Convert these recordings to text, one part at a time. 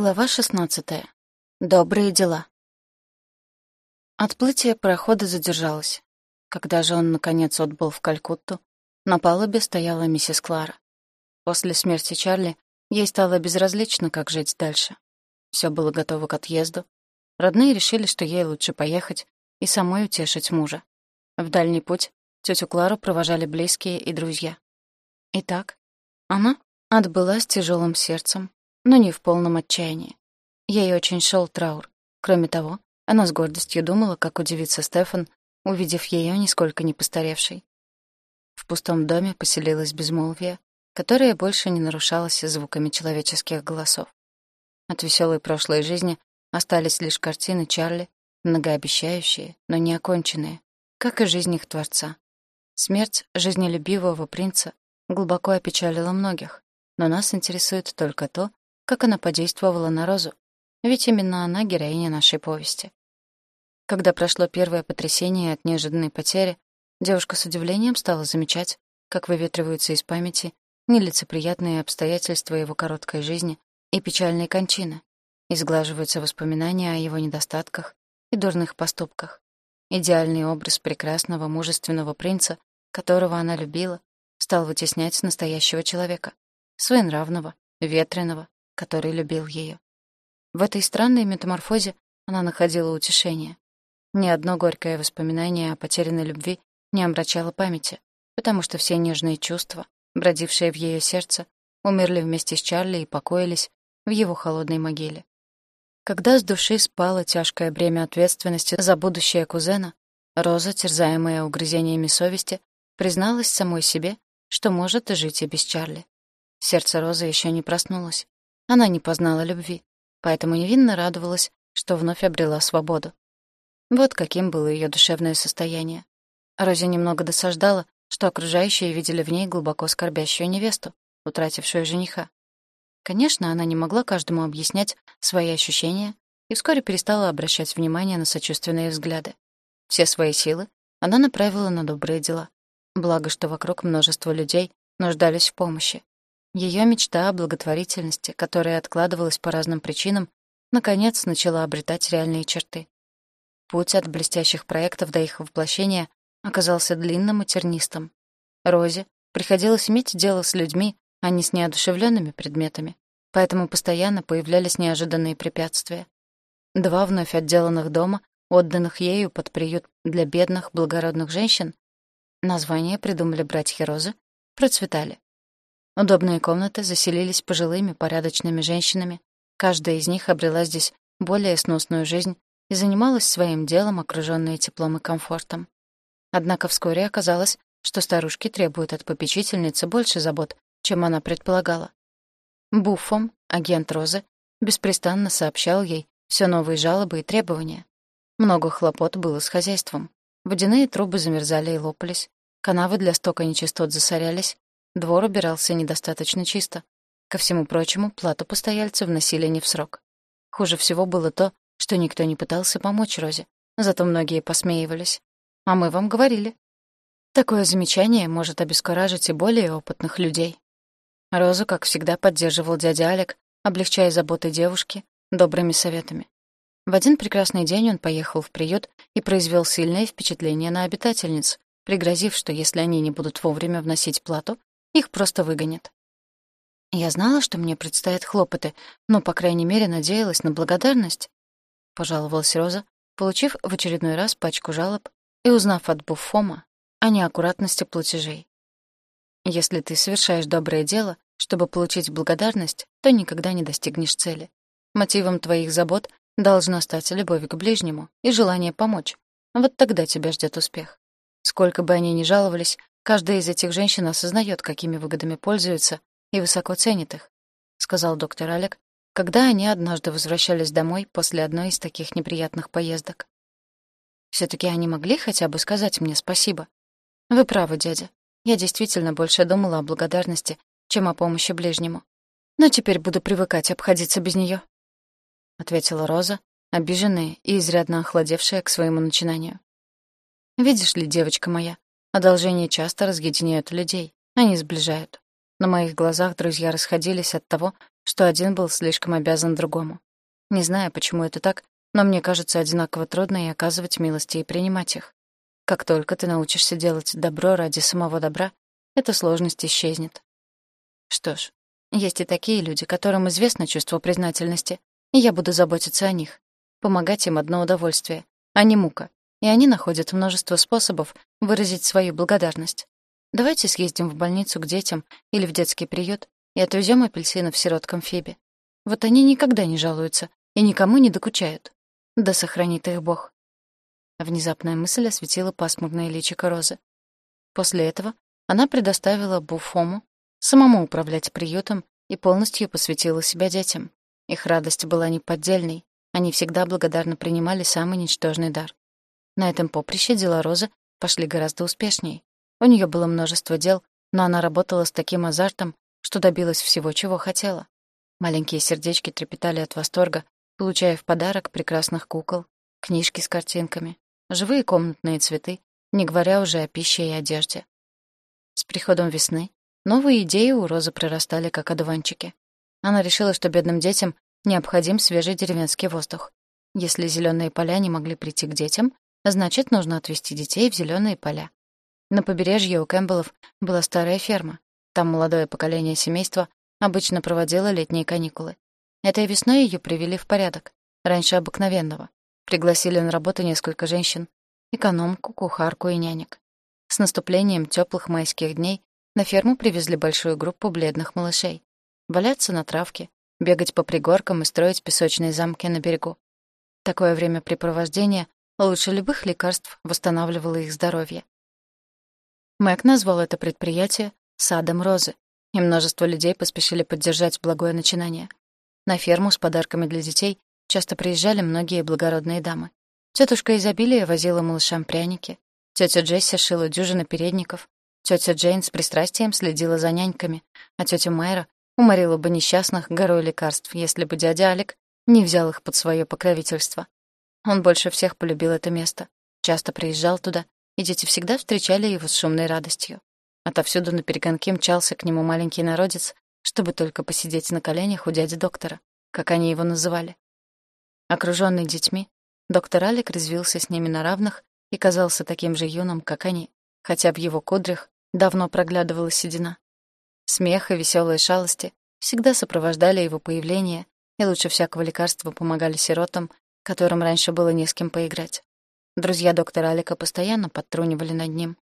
Глава 16. Добрые дела. Отплытие парохода задержалось. Когда же он, наконец, отбыл в Калькутту, на палубе стояла миссис Клара. После смерти Чарли ей стало безразлично, как жить дальше. Все было готово к отъезду. Родные решили, что ей лучше поехать и самой утешить мужа. В дальний путь тетю Клару провожали близкие и друзья. Итак, она отбыла с тяжелым сердцем, но не в полном отчаянии. Ей очень шел траур. Кроме того, она с гордостью думала, как удивится Стефан, увидев ее нисколько не постаревшей. В пустом доме поселилось безмолвие, которое больше не нарушалось звуками человеческих голосов. От веселой прошлой жизни остались лишь картины Чарли, многообещающие, но не оконченные, как и жизнь их творца. Смерть жизнелюбивого принца глубоко опечалила многих, но нас интересует только то, как она подействовала на Розу, ведь именно она героиня нашей повести. Когда прошло первое потрясение от неожиданной потери, девушка с удивлением стала замечать, как выветриваются из памяти нелицеприятные обстоятельства его короткой жизни и печальной кончины, изглаживаются воспоминания о его недостатках и дурных поступках. Идеальный образ прекрасного, мужественного принца, которого она любила, стал вытеснять настоящего человека, своенравного, ветреного, который любил ее. В этой странной метаморфозе она находила утешение. Ни одно горькое воспоминание о потерянной любви не омрачало памяти, потому что все нежные чувства, бродившие в ее сердце, умерли вместе с Чарли и покоились в его холодной могиле. Когда с души спало тяжкое бремя ответственности за будущее кузена, Роза, терзаемая угрызениями совести, призналась самой себе, что может жить и без Чарли. Сердце Розы еще не проснулось. Она не познала любви, поэтому невинно радовалась, что вновь обрела свободу. Вот каким было ее душевное состояние. Розе немного досаждала, что окружающие видели в ней глубоко скорбящую невесту, утратившую жениха. Конечно, она не могла каждому объяснять свои ощущения и вскоре перестала обращать внимание на сочувственные взгляды. Все свои силы она направила на добрые дела. Благо, что вокруг множество людей нуждались в помощи. Ее мечта о благотворительности, которая откладывалась по разным причинам, наконец начала обретать реальные черты. Путь от блестящих проектов до их воплощения оказался длинным и тернистым. Розе приходилось иметь дело с людьми, а не с неодушевленными предметами, поэтому постоянно появлялись неожиданные препятствия. Два вновь отделанных дома, отданных ею под приют для бедных, благородных женщин, название придумали братья Розы, процветали. Удобные комнаты заселились пожилыми, порядочными женщинами. Каждая из них обрела здесь более сносную жизнь и занималась своим делом, окружённая теплом и комфортом. Однако вскоре оказалось, что старушки требуют от попечительницы больше забот, чем она предполагала. Буффом, агент Розы, беспрестанно сообщал ей все новые жалобы и требования. Много хлопот было с хозяйством. Водяные трубы замерзали и лопались, канавы для стока нечистот засорялись, Двор убирался недостаточно чисто. Ко всему прочему, плату постояльцы вносили не в срок. Хуже всего было то, что никто не пытался помочь Розе, зато многие посмеивались. А мы вам говорили. Такое замечание может обескуражить и более опытных людей. Розу, как всегда, поддерживал дядя Алек, облегчая заботы девушки добрыми советами. В один прекрасный день он поехал в приют и произвел сильное впечатление на обитательниц, пригрозив, что если они не будут вовремя вносить плату, их просто выгонят. Я знала, что мне предстоят хлопоты, но, по крайней мере, надеялась на благодарность. Пожаловалась Роза, получив в очередной раз пачку жалоб и узнав от Буффома о неаккуратности платежей. Если ты совершаешь доброе дело, чтобы получить благодарность, то никогда не достигнешь цели. Мотивом твоих забот должна стать любовь к ближнему и желание помочь. Вот тогда тебя ждет успех. Сколько бы они ни жаловались, Каждая из этих женщин осознает, какими выгодами пользуется, и высоко ценит их, сказал доктор Алек, когда они однажды возвращались домой после одной из таких неприятных поездок. все таки они могли хотя бы сказать мне спасибо. Вы правы, дядя. Я действительно больше думала о благодарности, чем о помощи ближнему. Но теперь буду привыкать обходиться без нее, ответила Роза, обиженная и изрядно охладевшая к своему начинанию. Видишь ли, девочка моя, Одолжения часто разъединяют людей, они сближают. На моих глазах друзья расходились от того, что один был слишком обязан другому. Не знаю, почему это так, но мне кажется одинаково трудно и оказывать милости и принимать их. Как только ты научишься делать добро ради самого добра, эта сложность исчезнет. Что ж, есть и такие люди, которым известно чувство признательности, и я буду заботиться о них. Помогать им одно удовольствие, а не мука. И они находят множество способов выразить свою благодарность. Давайте съездим в больницу к детям или в детский приют и отвезем апельсинов сироткам Фебе. Вот они никогда не жалуются и никому не докучают. Да сохранит их Бог. Внезапная мысль осветила пасмурное личико Розы. После этого она предоставила Буфому самому управлять приютом и полностью посвятила себя детям. Их радость была неподдельной, они всегда благодарно принимали самый ничтожный дар. На этом поприще дела Розы пошли гораздо успешнее. У нее было множество дел, но она работала с таким азартом, что добилась всего, чего хотела. Маленькие сердечки трепетали от восторга, получая в подарок прекрасных кукол, книжки с картинками, живые комнатные цветы, не говоря уже о пище и одежде. С приходом весны новые идеи у Розы прорастали, как одуванчики. Она решила, что бедным детям необходим свежий деревенский воздух. Если зеленые поля не могли прийти к детям, значит, нужно отвезти детей в зеленые поля. На побережье у Кэмпбеллов была старая ферма. Там молодое поколение семейства обычно проводило летние каникулы. Этой весной ее привели в порядок, раньше обыкновенного. Пригласили на работу несколько женщин, экономку, кухарку и нянек. С наступлением теплых майских дней на ферму привезли большую группу бледных малышей. Валяться на травке, бегать по пригоркам и строить песочные замки на берегу. Такое времяпрепровождение лучше любых лекарств восстанавливало их здоровье. Мэг назвал это предприятие «Садом Розы», и множество людей поспешили поддержать благое начинание. На ферму с подарками для детей часто приезжали многие благородные дамы. Тетушка изобилия возила малышам пряники, Тётя Джесси шила дюжины передников. Тётя Джейн с пристрастием следила за няньками, а тётя Майра уморила бы несчастных горой лекарств, если бы дядя Алик не взял их под своё покровительство. Он больше всех полюбил это место, часто приезжал туда, и дети всегда встречали его с шумной радостью. Отовсюду на перегонке мчался к нему маленький народец, чтобы только посидеть на коленях у дяди доктора, как они его называли. Окружённый детьми, доктор Алик развился с ними на равных и казался таким же юным, как они, хотя в его кудрях давно проглядывала седина. Смех и веселые шалости всегда сопровождали его появление и лучше всякого лекарства помогали сиротам, которым раньше было не с кем поиграть. Друзья доктора Алика постоянно подтрунивали над ним.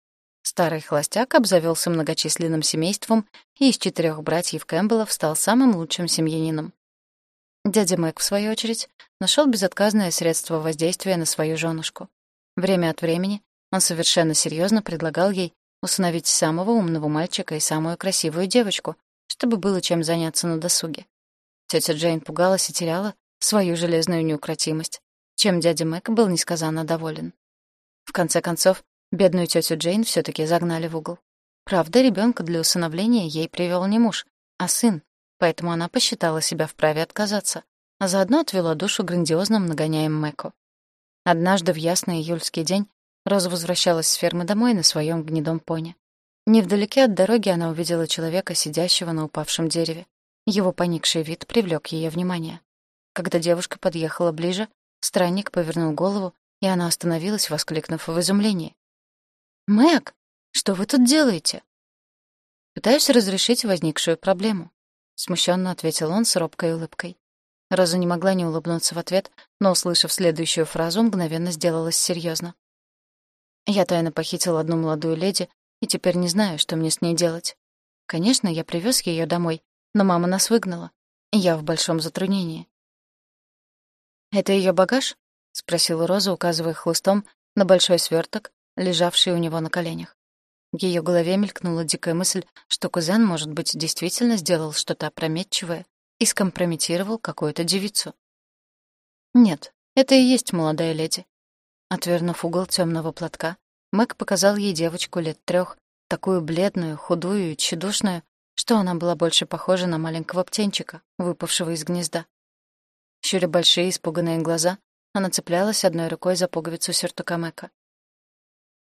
Старый холостяк обзавелся многочисленным семейством и из четырех братьев Кэмпбеллов стал самым лучшим семьянином. Дядя Мэг, в свою очередь, нашел безотказное средство воздействия на свою женушку. Время от времени он совершенно серьезно предлагал ей усыновить самого умного мальчика и самую красивую девочку, чтобы было чем заняться на досуге. Тетя Джейн пугалась и теряла свою железную неукротимость, чем дядя Мэг был несказанно доволен. В конце концов, бедную тетю Джейн все таки загнали в угол. Правда, ребенка для усыновления ей привел не муж, а сын, поэтому она посчитала себя вправе отказаться, а заодно отвела душу грандиозным нагоняем Мэку. Однажды в ясный июльский день Роза возвращалась с фермы домой на своем гнедом пони. Невдалеке от дороги она увидела человека, сидящего на упавшем дереве. Его поникший вид привлек ее внимание. Когда девушка подъехала ближе, странник повернул голову, и она остановилась, воскликнув в изумлении. «Мэг, что вы тут делаете?» «Пытаюсь разрешить возникшую проблему», — смущенно ответил он с робкой улыбкой. Роза не могла не улыбнуться в ответ, но, услышав следующую фразу, мгновенно сделалась серьезно. «Я тайно похитил одну молодую леди и теперь не знаю, что мне с ней делать. Конечно, я привез ее домой, но мама нас выгнала, я в большом затруднении». «Это ее багаж?» — спросила Роза, указывая хлыстом на большой сверток, лежавший у него на коленях. В ее голове мелькнула дикая мысль, что кузен, может быть, действительно сделал что-то опрометчивое, и скомпрометировал какую-то девицу. Нет, это и есть молодая леди. Отвернув угол темного платка, Мэг показал ей девочку лет трех, такую бледную, худую и тщедушную, что она была больше похожа на маленького птенчика, выпавшего из гнезда. Щуря большие испуганные глаза, она цеплялась одной рукой за пуговицу сюртука Мэка.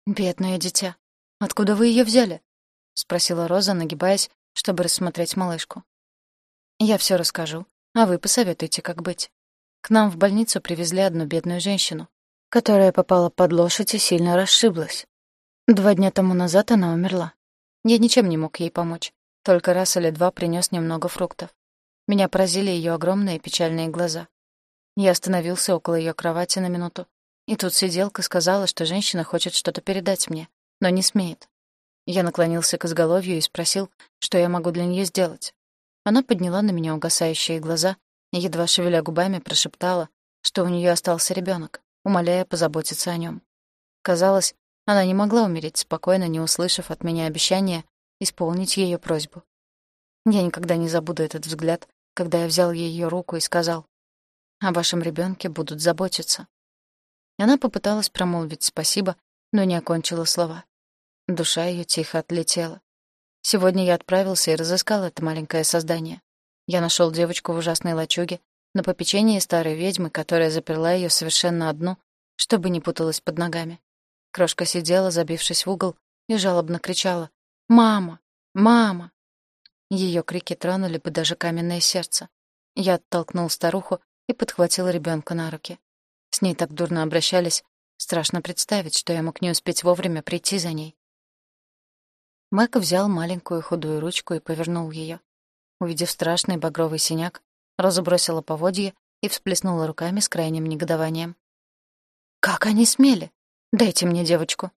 «Бедное дитя, откуда вы ее взяли?» — спросила Роза, нагибаясь, чтобы рассмотреть малышку. Я все расскажу, а вы посоветуйте, как быть. К нам в больницу привезли одну бедную женщину, которая попала под лошадь и сильно расшиблась. Два дня тому назад она умерла. Я ничем не мог ей помочь, только раз или два принес немного фруктов. Меня поразили ее огромные печальные глаза. Я остановился около ее кровати на минуту, и тут сиделка сказала, что женщина хочет что-то передать мне, но не смеет. Я наклонился к изголовью и спросил, что я могу для нее сделать. Она подняла на меня угасающие глаза и, едва шевеля губами, прошептала, что у нее остался ребенок, умоляя позаботиться о нем. Казалось, она не могла умереть спокойно, не услышав от меня обещания исполнить ее просьбу. Я никогда не забуду этот взгляд, когда я взял ее руку и сказал, «О вашем ребенке будут заботиться». Она попыталась промолвить спасибо, но не окончила слова. Душа ее тихо отлетела. Сегодня я отправился и разыскал это маленькое создание. Я нашел девочку в ужасной лачуге, на попечении старой ведьмы, которая заперла ее совершенно одну, чтобы не путалась под ногами. Крошка сидела, забившись в угол, и жалобно кричала «Мама! Мама!». Ее крики тронули бы даже каменное сердце. Я оттолкнул старуху и подхватил ребенка на руки. С ней так дурно обращались, страшно представить, что я мог не успеть вовремя прийти за ней. Мэг взял маленькую худую ручку и повернул ее. Увидев страшный багровый синяк, Роза бросила поводье и всплеснула руками с крайним негодованием. «Как они смели? Дайте мне девочку!»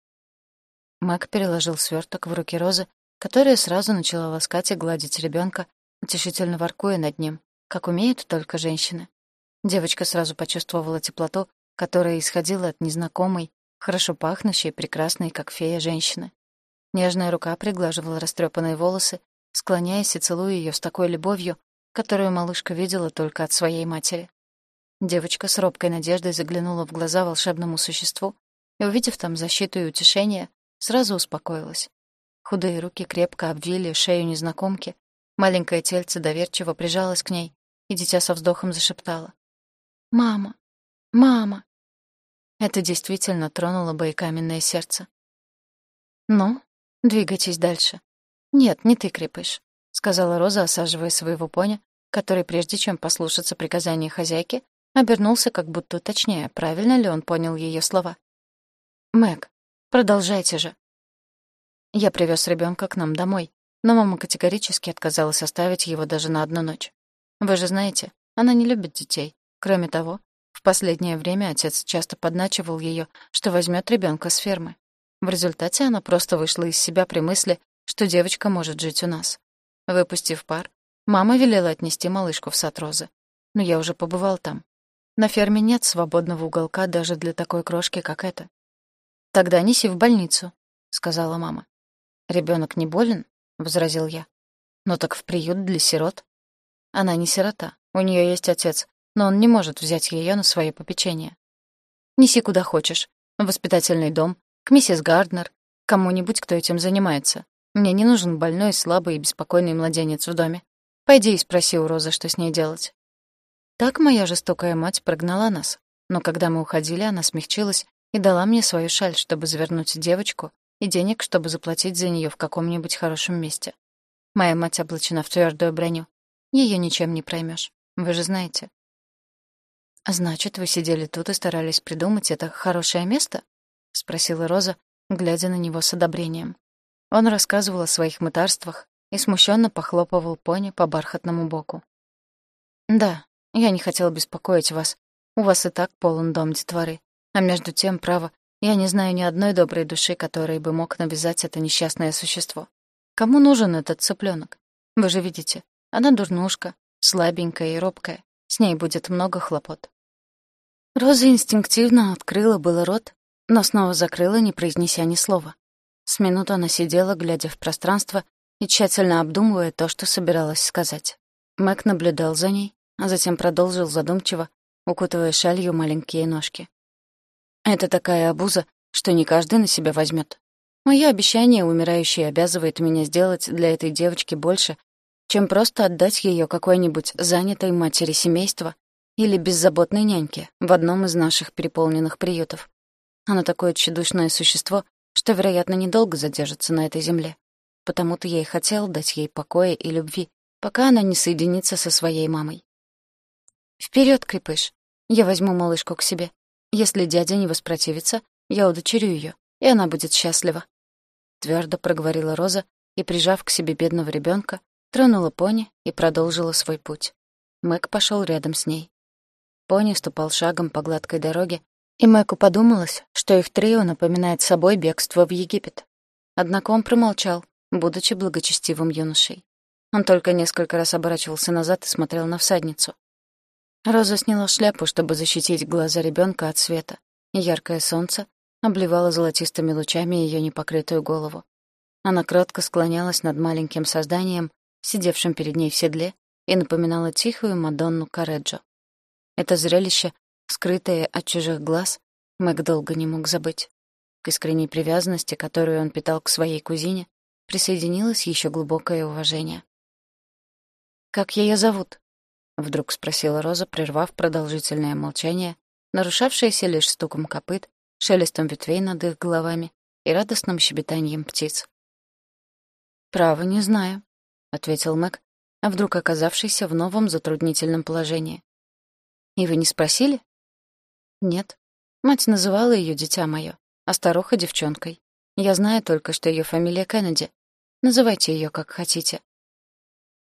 Мэг переложил сверток в руки Розы, которая сразу начала ласкать и гладить ребенка, утешительно воркуя над ним, как умеют только женщины. Девочка сразу почувствовала теплоту, которая исходила от незнакомой, хорошо пахнущей, прекрасной, как фея, женщины. Нежная рука приглаживала растрепанные волосы, склоняясь и целуя ее с такой любовью, которую малышка видела только от своей матери. Девочка с робкой надеждой заглянула в глаза волшебному существу и, увидев там защиту и утешение, сразу успокоилась. Худые руки крепко обвили шею незнакомки, маленькое тельце доверчиво прижалось к ней, и дитя со вздохом зашептало. «Мама! Мама!» Это действительно тронуло бы и каменное сердце. «Ну, Двигайтесь дальше. Нет, не ты, крепыш, сказала Роза, осаживая своего поня, который, прежде чем послушаться приказания хозяйки, обернулся, как будто уточняя, правильно ли он понял ее слова. Мэг, продолжайте же. Я привез ребенка к нам домой, но мама категорически отказалась оставить его даже на одну ночь. Вы же знаете, она не любит детей. Кроме того, в последнее время отец часто подначивал ее, что возьмет ребенка с фермы. В результате она просто вышла из себя при мысли, что девочка может жить у нас. Выпустив пар, мама велела отнести малышку в сад Розы. Но я уже побывал там. На ферме нет свободного уголка даже для такой крошки, как эта. «Тогда неси в больницу», — сказала мама. Ребенок не болен?» — возразил я. «Ну так в приют для сирот». Она не сирота, у нее есть отец, но он не может взять ее на свое попечение. «Неси куда хочешь. В воспитательный дом, к миссис Гарднер, кому-нибудь, кто этим занимается. Мне не нужен больной, слабый и беспокойный младенец в доме. Пойди и спроси у Розы, что с ней делать. Так моя жестокая мать прогнала нас. Но когда мы уходили, она смягчилась и дала мне свою шаль, чтобы завернуть девочку, и денег, чтобы заплатить за нее в каком-нибудь хорошем месте. Моя мать облачена в твердую броню. Ее ничем не проймешь. Вы же знаете. Значит, вы сидели тут и старались придумать это хорошее место? — спросила Роза, глядя на него с одобрением. Он рассказывал о своих мытарствах и смущенно похлопывал пони по бархатному боку. «Да, я не хотела беспокоить вас. У вас и так полон дом детворы. А между тем, право, я не знаю ни одной доброй души, которой бы мог навязать это несчастное существо. Кому нужен этот цыпленок? Вы же видите, она дурнушка, слабенькая и робкая. С ней будет много хлопот». Роза инстинктивно открыла было рот, но снова закрыла, не произнеся ни слова. С минуту она сидела, глядя в пространство и тщательно обдумывая то, что собиралась сказать. Мэг наблюдал за ней, а затем продолжил задумчиво, укутывая шалью маленькие ножки. «Это такая обуза, что не каждый на себя возьмет. Мое обещание умирающей обязывает меня сделать для этой девочки больше, чем просто отдать ее какой-нибудь занятой матери семейства или беззаботной няньке в одном из наших переполненных приютов. Оно такое тщедушное существо, что, вероятно, недолго задержится на этой земле. Потому-то я и хотел дать ей покоя и любви, пока она не соединится со своей мамой. Вперед, крепыш! Я возьму малышку к себе. Если дядя не воспротивится, я удочерю ее, и она будет счастлива. Твердо проговорила Роза и, прижав к себе бедного ребенка, тронула пони и продолжила свой путь. Мэг пошел рядом с ней. Пони ступал шагом по гладкой дороге, и Мэку подумалось, что их трио напоминает собой бегство в Египет. Однако он промолчал, будучи благочестивым юношей. Он только несколько раз оборачивался назад и смотрел на всадницу. Роза сняла шляпу, чтобы защитить глаза ребенка от света, яркое солнце обливало золотистыми лучами ее непокрытую голову. Она кротко склонялась над маленьким созданием, сидевшим перед ней в седле, и напоминала тихую Мадонну Кареджо. Это зрелище, скрытое от чужих глаз, Мэг долго не мог забыть. К искренней привязанности, которую он питал к своей кузине, присоединилось еще глубокое уважение. «Как ее зовут?» — вдруг спросила Роза, прервав продолжительное молчание, нарушавшееся лишь стуком копыт, шелестом ветвей над их головами и радостным щебетанием птиц. «Право, не знаю», — ответил Мэг, а вдруг оказавшийся в новом затруднительном положении. «И вы не спросили?» «Нет. Мать называла ее дитя мое, а старуха — девчонкой. Я знаю только, что ее фамилия Кеннеди. Называйте ее как хотите».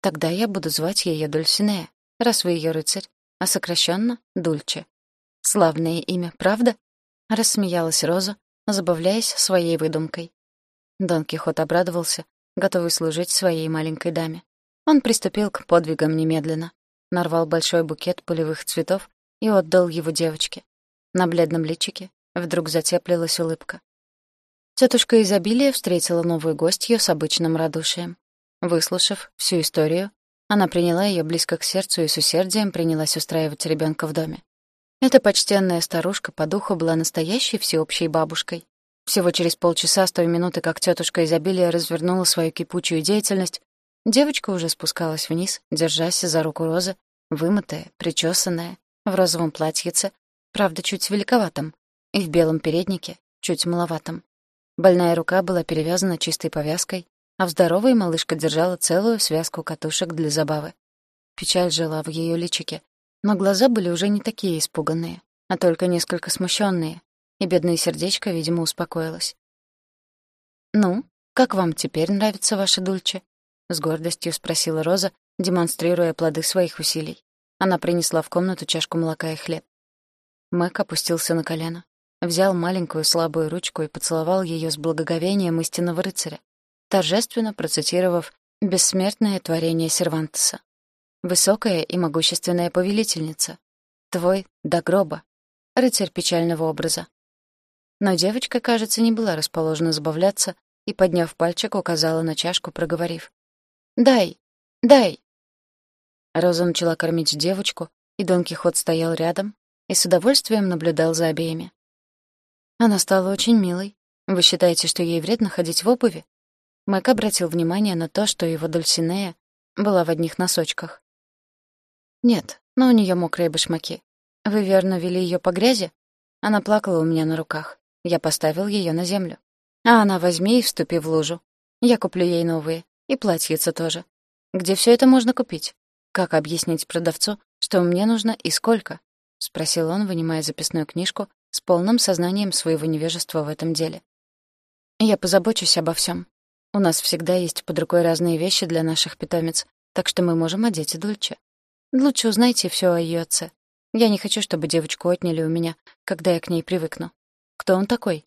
«Тогда я буду звать ее Дульсинея, раз вы ее рыцарь, а сокращенно Дульче. Славное имя, правда?» Рассмеялась Роза, забавляясь своей выдумкой. Дон Кихот обрадовался, готовый служить своей маленькой даме. Он приступил к подвигам немедленно, нарвал большой букет полевых цветов и отдал его девочке. На бледном личике вдруг затеплилась улыбка. Тетушка изобилия встретила новую гостью с обычным радушием. Выслушав всю историю, она приняла ее близко к сердцу и с усердием принялась устраивать ребенка в доме. Эта почтенная старушка по духу была настоящей всеобщей бабушкой. Всего через полчаса с той минуты, как тетушка изобилия развернула свою кипучую деятельность, девочка уже спускалась вниз, держась за руку Розы, вымытая, причесанная, в розовом платьице, правда, чуть великоватом, и в белом переднике, чуть маловатом. Больная рука была перевязана чистой повязкой, а в здоровой малышка держала целую связку катушек для забавы. Печаль жила в ее личике, но глаза были уже не такие испуганные, а только несколько смущенные, и бедное сердечко, видимо, успокоилось. «Ну, как вам теперь нравится ваша Дульче?» — с гордостью спросила Роза, демонстрируя плоды своих усилий. Она принесла в комнату чашку молока и хлеб. Мэг опустился на колено, взял маленькую слабую ручку и поцеловал ее с благоговением истинного рыцаря, торжественно процитировав бессмертное творение Сервантеса. «Высокая и могущественная повелительница. Твой до гроба. Рыцарь печального образа. Но девочка, кажется, не была расположена забавляться и, подняв пальчик, указала на чашку, проговорив. «Дай! Дай!» Роза начала кормить девочку, и Дон Кихот стоял рядом и с удовольствием наблюдал за обеими. Она стала очень милой. Вы считаете, что ей вредно ходить в обуви? Мэг обратил внимание на то, что его Дульсинея была в одних носочках. Нет, но у нее мокрые башмаки. Вы верно вели ее по грязи? Она плакала у меня на руках. Я поставил ее на землю. А она возьми и вступи в лужу. Я куплю ей новые. И платьица тоже. Где все это можно купить? Как объяснить продавцу, что мне нужно и сколько? Спросил он, вынимая записную книжку с полным сознанием своего невежества в этом деле. Я позабочусь обо всем. У нас всегда есть под рукой разные вещи для наших питомец, так что мы можем одеть и Дульче. Лучше узнайте все о ее отце. Я не хочу, чтобы девочку отняли у меня, когда я к ней привыкну. Кто он такой?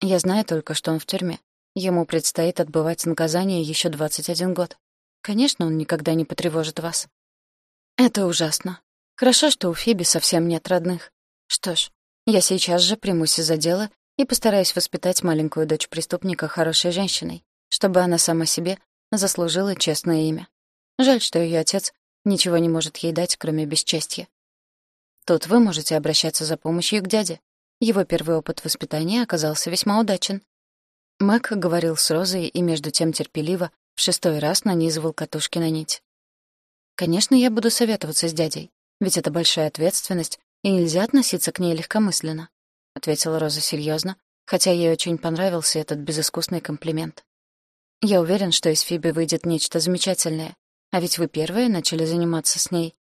Я знаю только, что он в тюрьме. Ему предстоит отбывать наказание еще 21 год. Конечно, он никогда не потревожит вас. Это ужасно. Хорошо, что у Фиби совсем нет родных. Что ж, я сейчас же примусь за дело и постараюсь воспитать маленькую дочь преступника хорошей женщиной, чтобы она сама себе заслужила честное имя. Жаль, что ее отец ничего не может ей дать, кроме бесчестья. Тут вы можете обращаться за помощью к дяде. Его первый опыт воспитания оказался весьма удачен. Мэг говорил с Розой и между тем терпеливо в шестой раз нанизывал катушки на нить. «Конечно, я буду советоваться с дядей, ведь это большая ответственность, и нельзя относиться к ней легкомысленно», — ответила Роза серьезно, хотя ей очень понравился этот безыскусный комплимент. «Я уверен, что из Фиби выйдет нечто замечательное. А ведь вы первые начали заниматься с ней.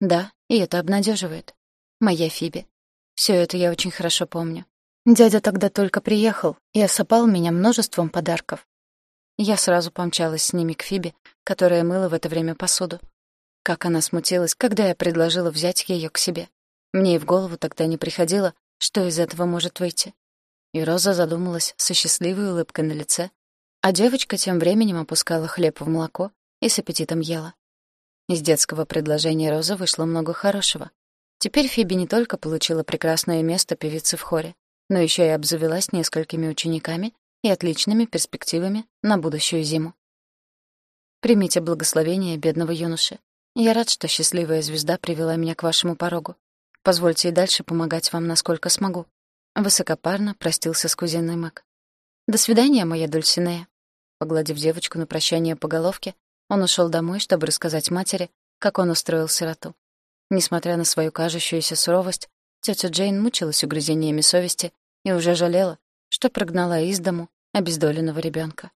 Да, и это обнадеживает. Моя Фиби. Все это я очень хорошо помню. Дядя тогда только приехал и осыпал меня множеством подарков. Я сразу помчалась с ними к Фиби, которая мыла в это время посуду. Как она смутилась, когда я предложила взять ее к себе. Мне и в голову тогда не приходило, что из этого может выйти. И Роза задумалась со счастливой улыбкой на лице, а девочка тем временем опускала хлеб в молоко и с аппетитом ела. Из детского предложения Розы вышло много хорошего. Теперь Фиби не только получила прекрасное место певицы в хоре, но еще и обзавелась несколькими учениками и отличными перспективами на будущую зиму. Примите благословение бедного юноши. Я рад, что счастливая звезда привела меня к вашему порогу. Позвольте и дальше помогать вам, насколько смогу. Высокопарно простился с кузиной Мэг. «До свидания, моя Дульсинея». Погладив девочку на прощание по головке, он ушел домой, чтобы рассказать матери, как он устроил сироту. Несмотря на свою кажущуюся суровость, тетя Джейн мучилась угрызениями совести и уже жалела, что прогнала из дому обездоленного ребенка.